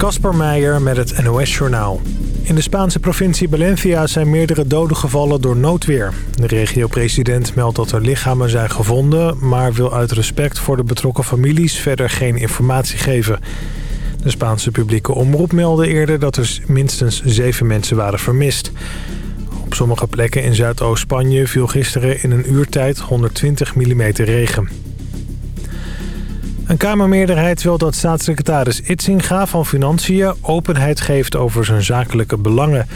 Kasper Meijer met het NOS-journaal. In de Spaanse provincie Valencia zijn meerdere doden gevallen door noodweer. De regio-president meldt dat er lichamen zijn gevonden... maar wil uit respect voor de betrokken families verder geen informatie geven. De Spaanse publieke omroep meldde eerder dat er minstens zeven mensen waren vermist. Op sommige plekken in Zuidoost-Spanje viel gisteren in een uurtijd 120 mm regen. Een Kamermeerderheid wil dat staatssecretaris Itzinga van Financiën openheid geeft over zijn zakelijke belangen.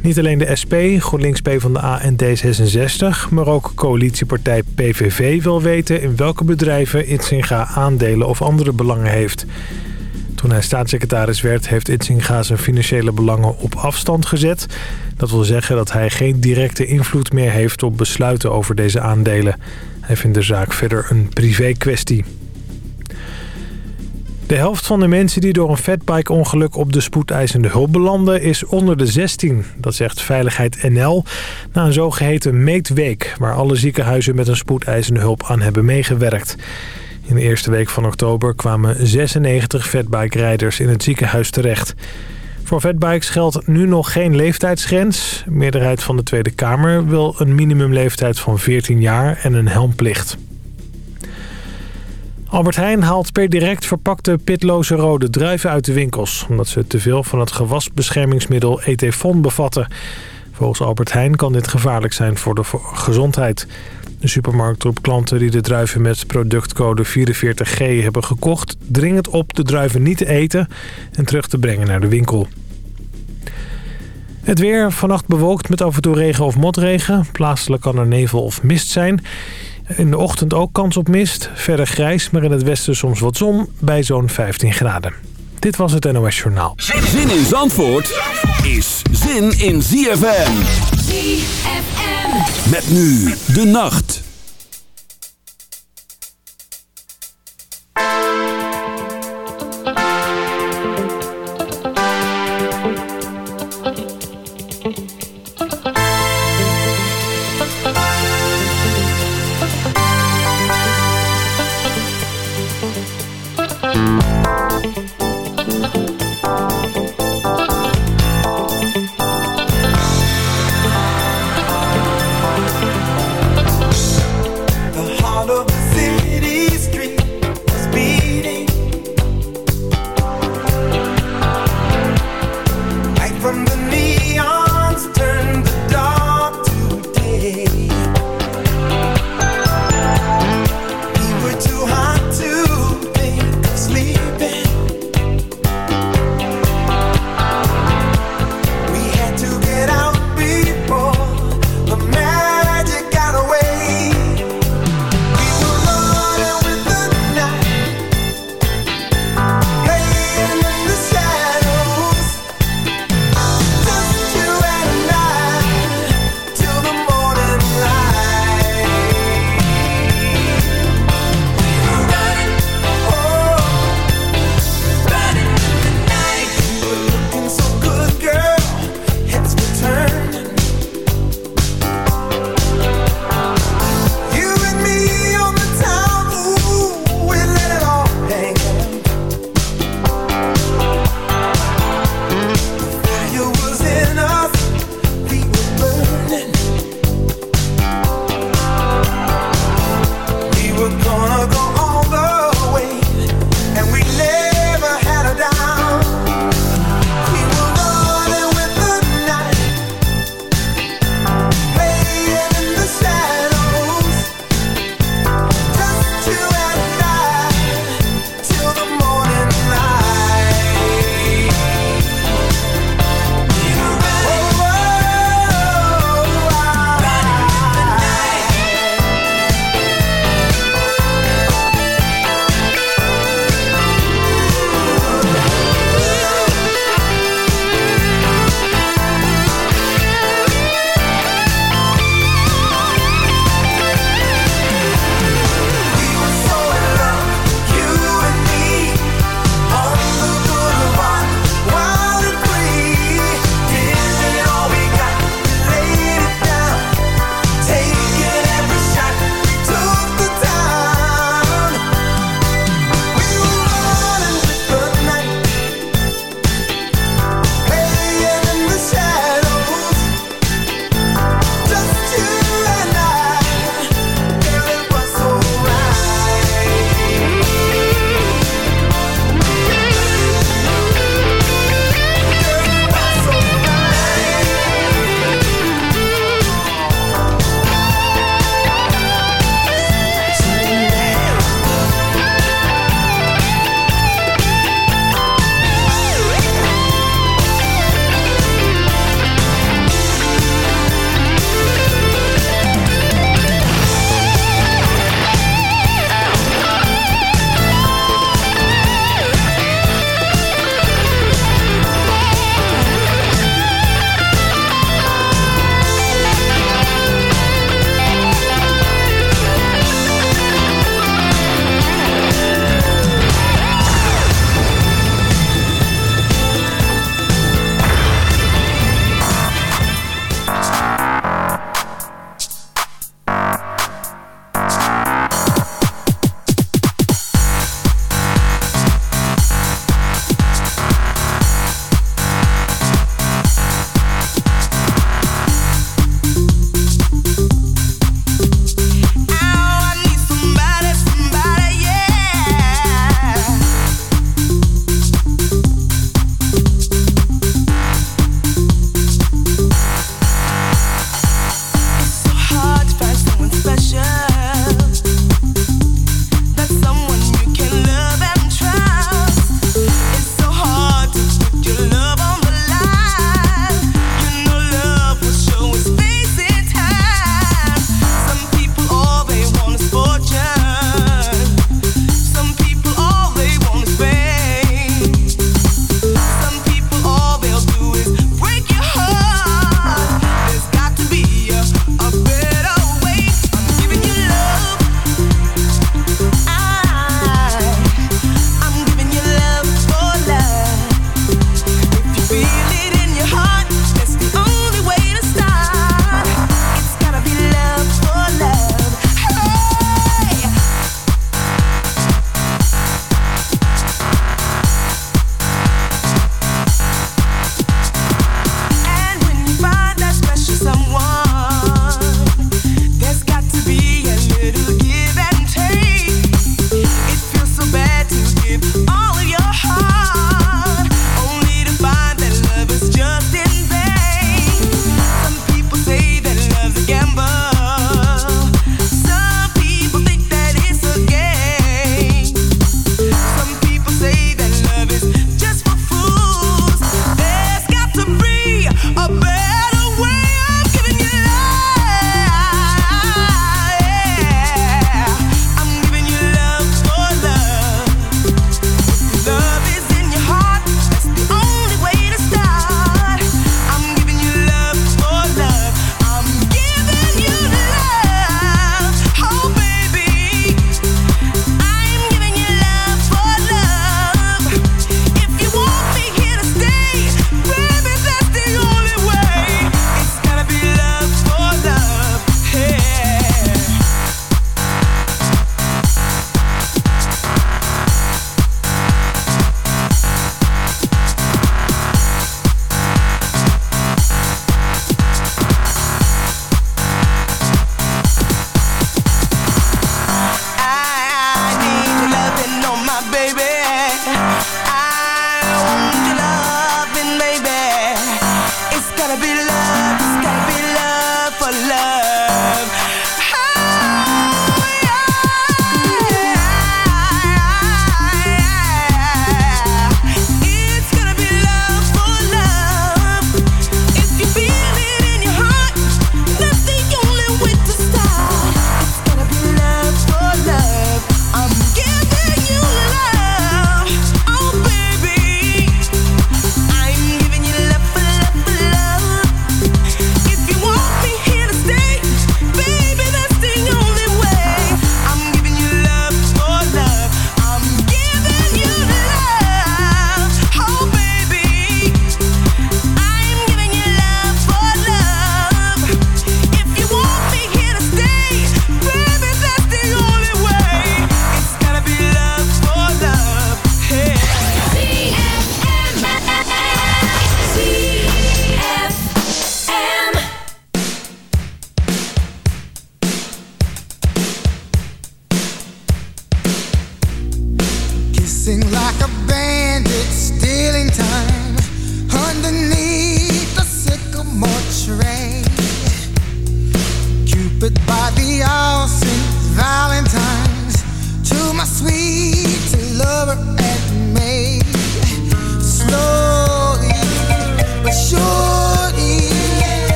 Niet alleen de SP, GroenLinks PvdA en D66, maar ook coalitiepartij PVV wil weten in welke bedrijven Itzinga aandelen of andere belangen heeft. Toen hij staatssecretaris werd, heeft Itzinga zijn financiële belangen op afstand gezet. Dat wil zeggen dat hij geen directe invloed meer heeft op besluiten over deze aandelen. Hij vindt de zaak verder een privé kwestie. De helft van de mensen die door een fatbike-ongeluk op de spoedeisende hulp belanden is onder de 16. Dat zegt Veiligheid NL na een zogeheten meetweek... waar alle ziekenhuizen met een spoedeisende hulp aan hebben meegewerkt. In de eerste week van oktober kwamen 96 fatbike-rijders in het ziekenhuis terecht. Voor fatbikes geldt nu nog geen leeftijdsgrens. De meerderheid van de Tweede Kamer wil een minimumleeftijd van 14 jaar en een helmplicht. Albert Heijn haalt per direct verpakte pitloze rode druiven uit de winkels... omdat ze te veel van het gewasbeschermingsmiddel Etefon bevatten. Volgens Albert Heijn kan dit gevaarlijk zijn voor de gezondheid. De supermarkt roept klanten die de druiven met productcode 44G hebben gekocht... dringend op de druiven niet te eten en terug te brengen naar de winkel. Het weer vannacht bewolkt met af en toe regen of motregen. Plaatselijk kan er nevel of mist zijn... In de ochtend ook kans op mist. Verder grijs, maar in het westen soms wat zon bij zo'n 15 graden. Dit was het NOS Journaal. Zin in Zandvoort is zin in ZFM. ZFM. Met nu de nacht.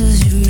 promises you. made.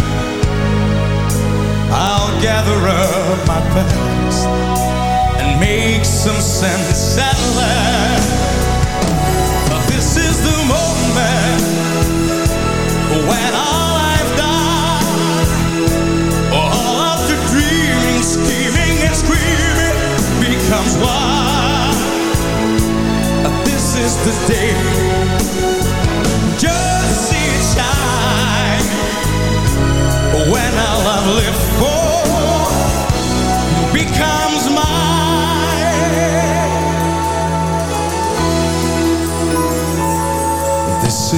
I'll gather up my past and make some sense at last. But this is the moment when all I've done, all of the dreaming, scheming, and screaming becomes one. This is the day. Just see it shine when our love lived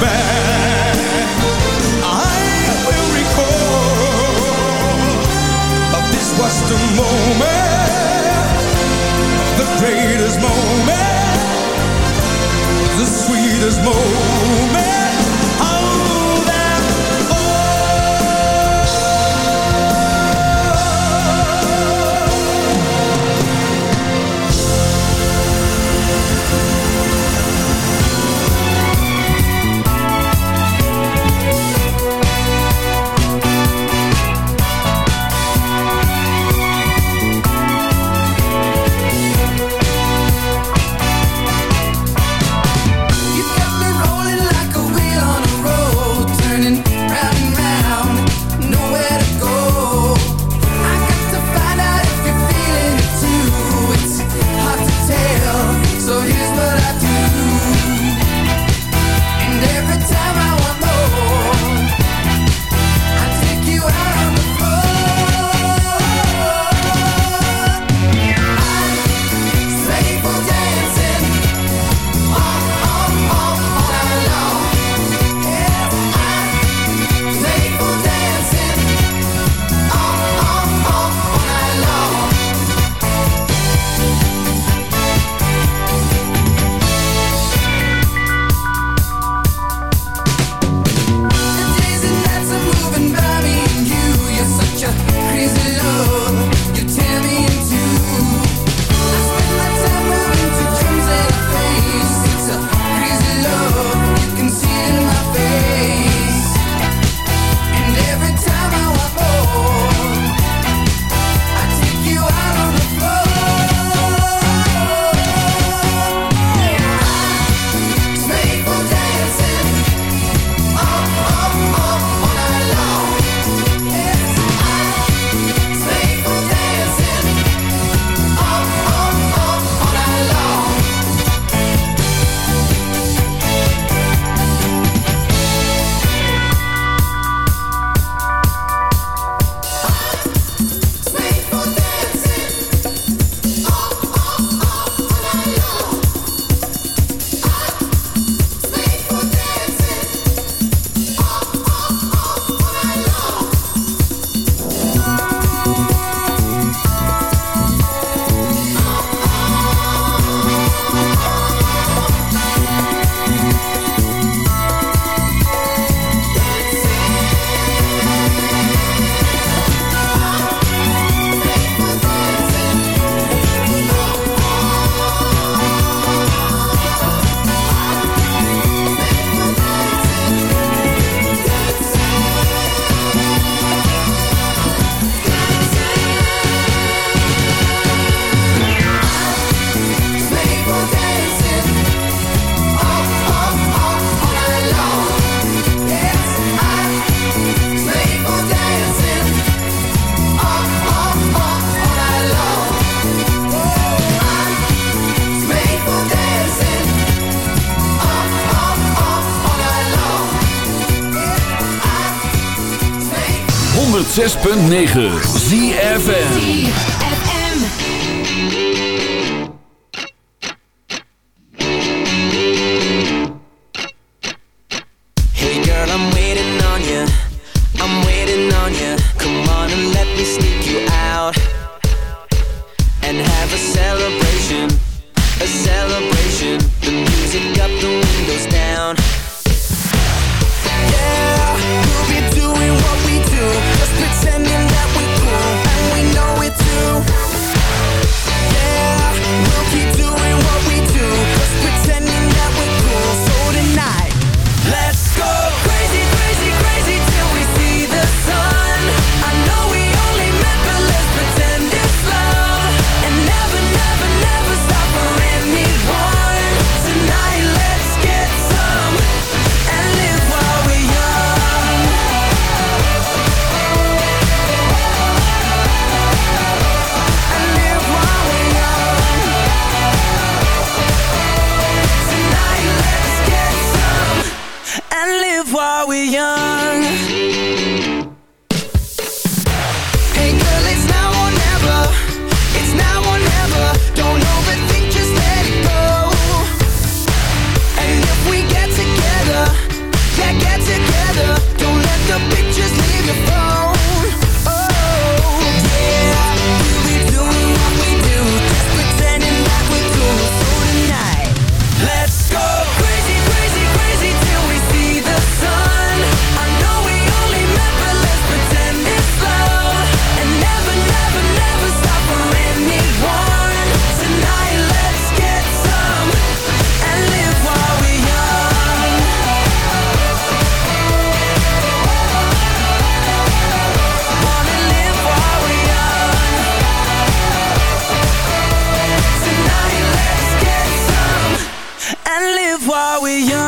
back. 106.9 ZFN we young.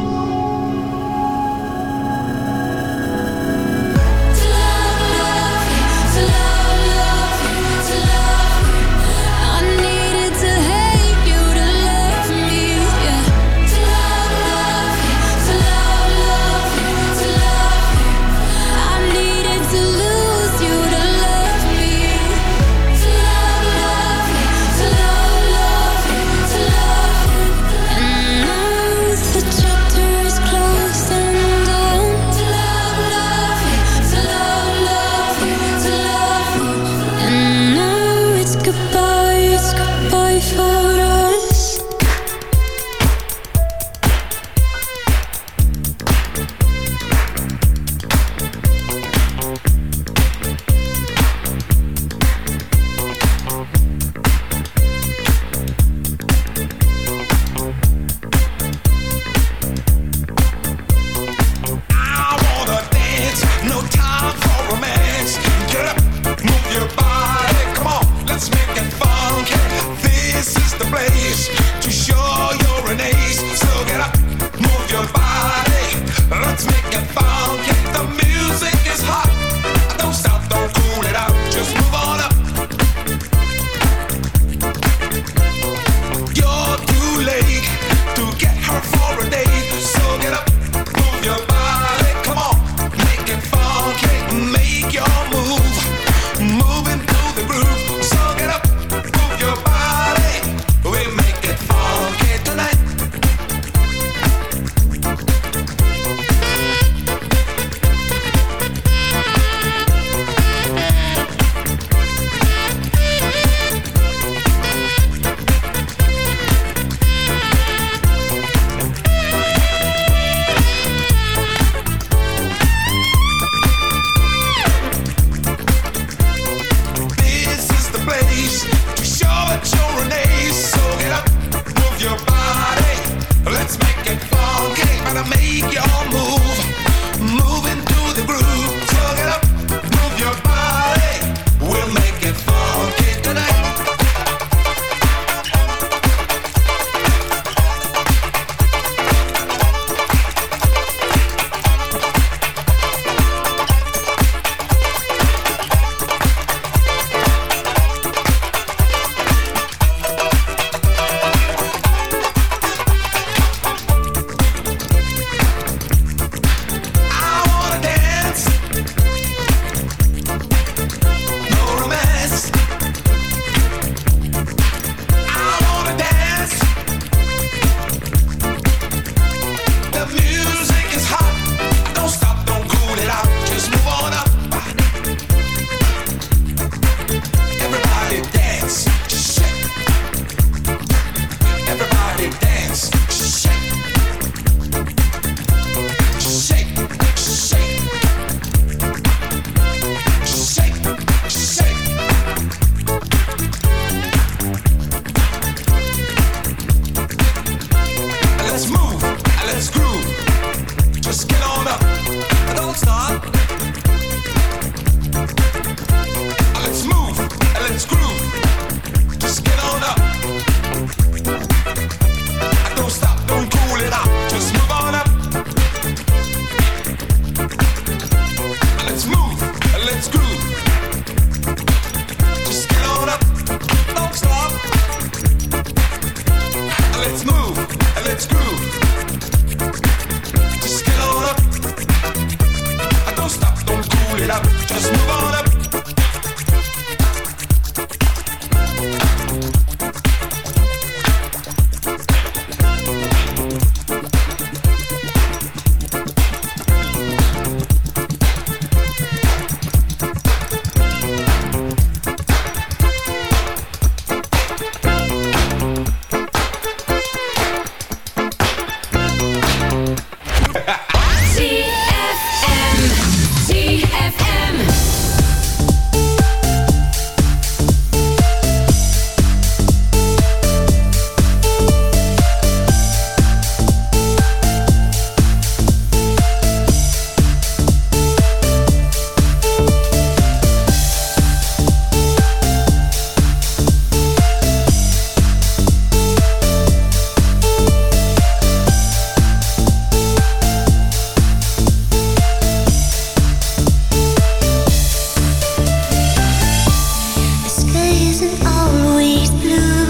isn't always blue.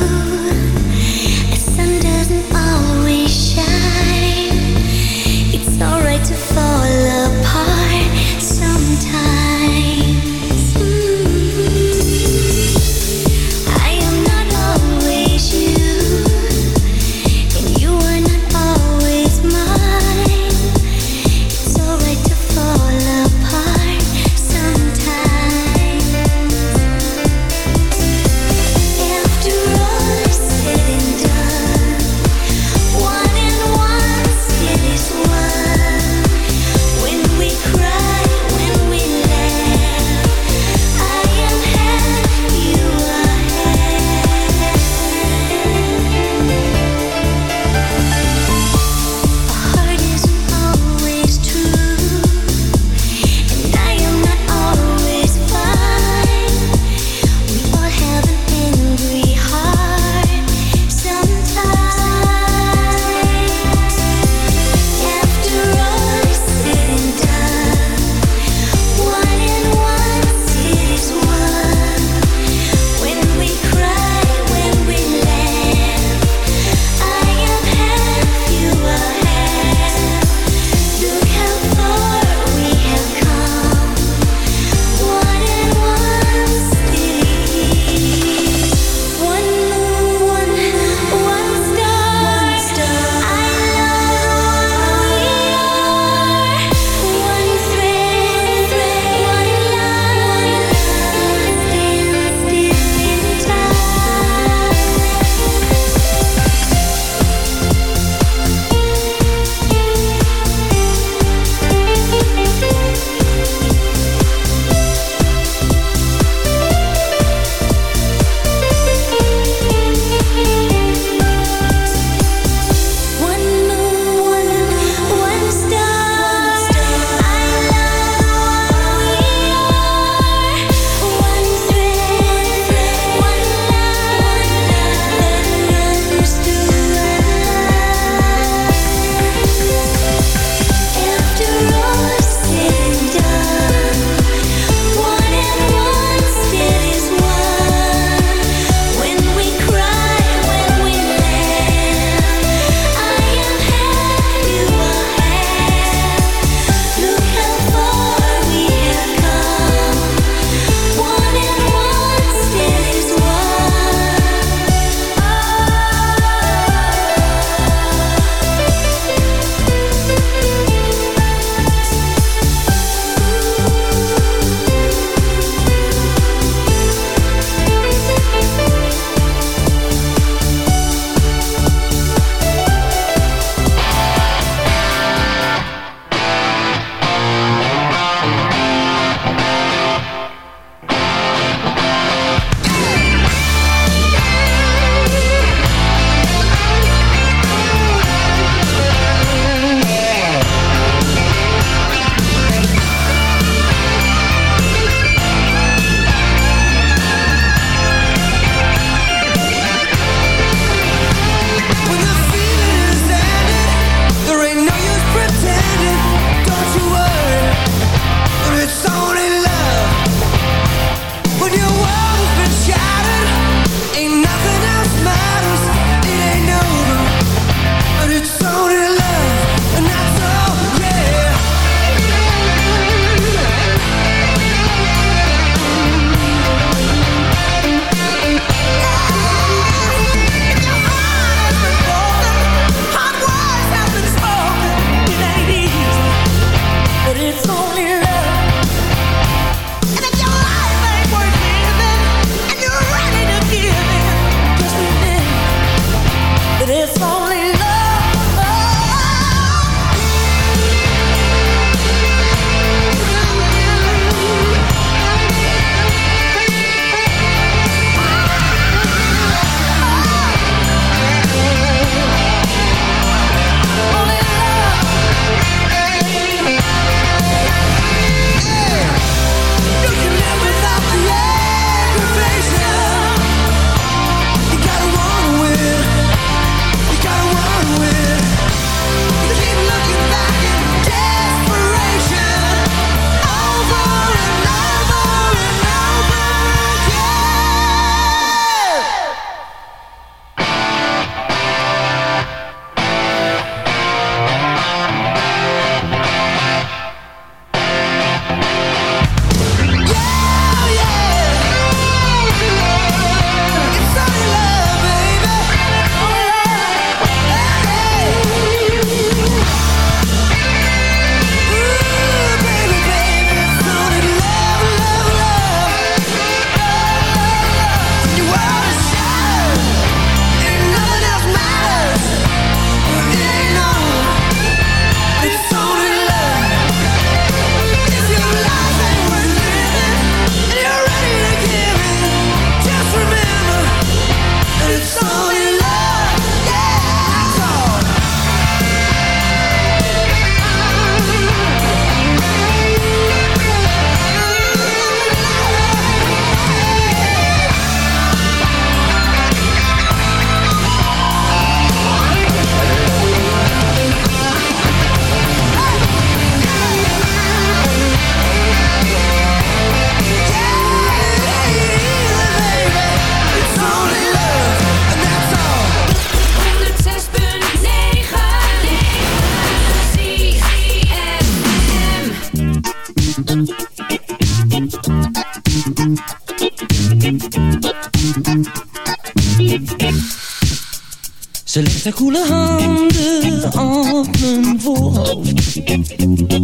Haar koele handen op mijn voorhoofd.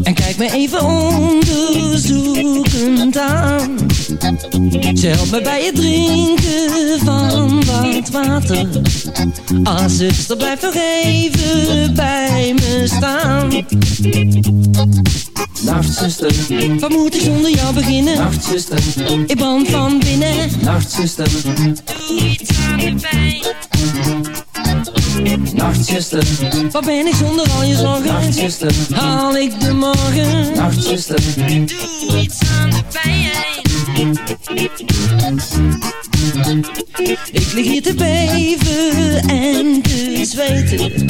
En kijkt me even onderzoekend aan. Ze helpt me bij het drinken van wat water. Ah, zuster, blijf nog even bij me staan. Nachtzuster, wat moet ik zonder jou beginnen? Nachtzuster, ik brand van binnen. Nachtzuster, doe iets aan de pijn Nachtzuster, wat ben ik zonder al je zorgen? Nachtzuster, haal ik de morgen? Nachtzuster, doe iets aan de pijn. Ik lig hier te beven en te zweten.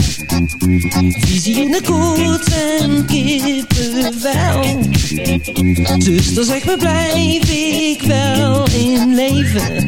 Visioenen koorts en kippenvel. Zuster, zeg me blijf ik wel in leven?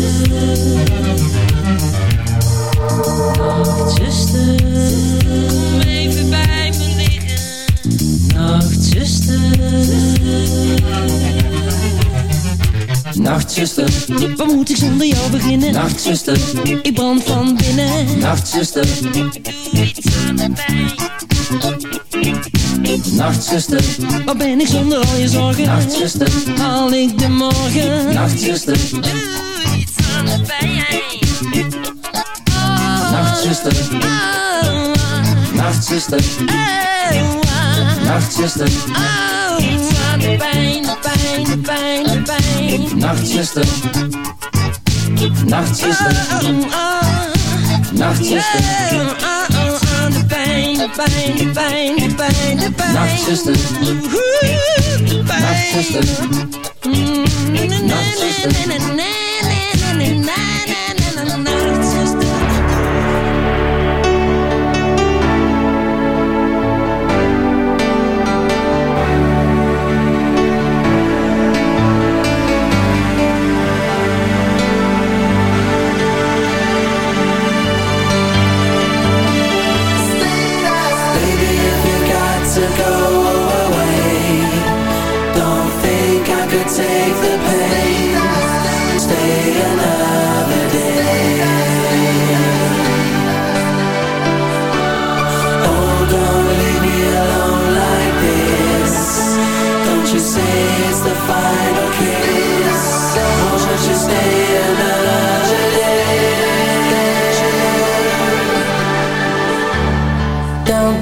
Nachtzuster, wat moet ik zonder jou beginnen? Nachtzuster, ik brand van binnen. Nachtzuster, doe iets aan de pijn. Nachtzuster, wat ben ik zonder al je zorgen? Nachtzuster, haal ik de morgen? Nachtzuster, doe iets aan de pijn. Nachtzuster, oh, Nachtzuster, oh, Nachtzuster, oh, iets aan de pijn, pijn, de pijn, de pijn. Nachtzuster, Nachtzuster, Nachtzuster, de pijn, de pijn, de pijn, de pijn, de pijn. Nachtzuster, Nachtzuster, Nachtzuster.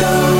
Go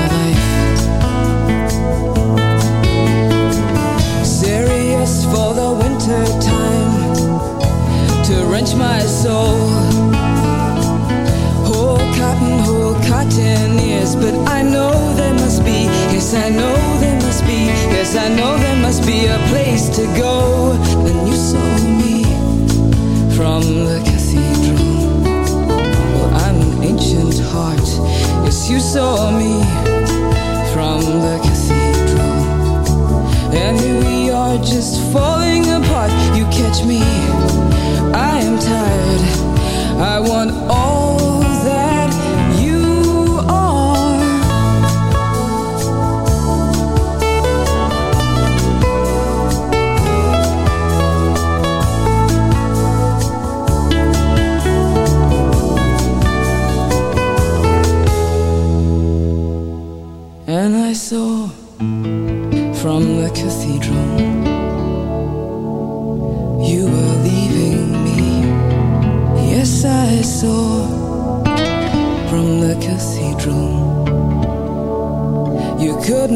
to wrench my soul. Whole cotton, whole cotton ears, but I know there must be, yes, I know there must be, yes, I know there must be a place to go. Then you saw me from the cathedral. Well, I'm an ancient heart, yes, you saw me